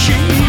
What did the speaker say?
she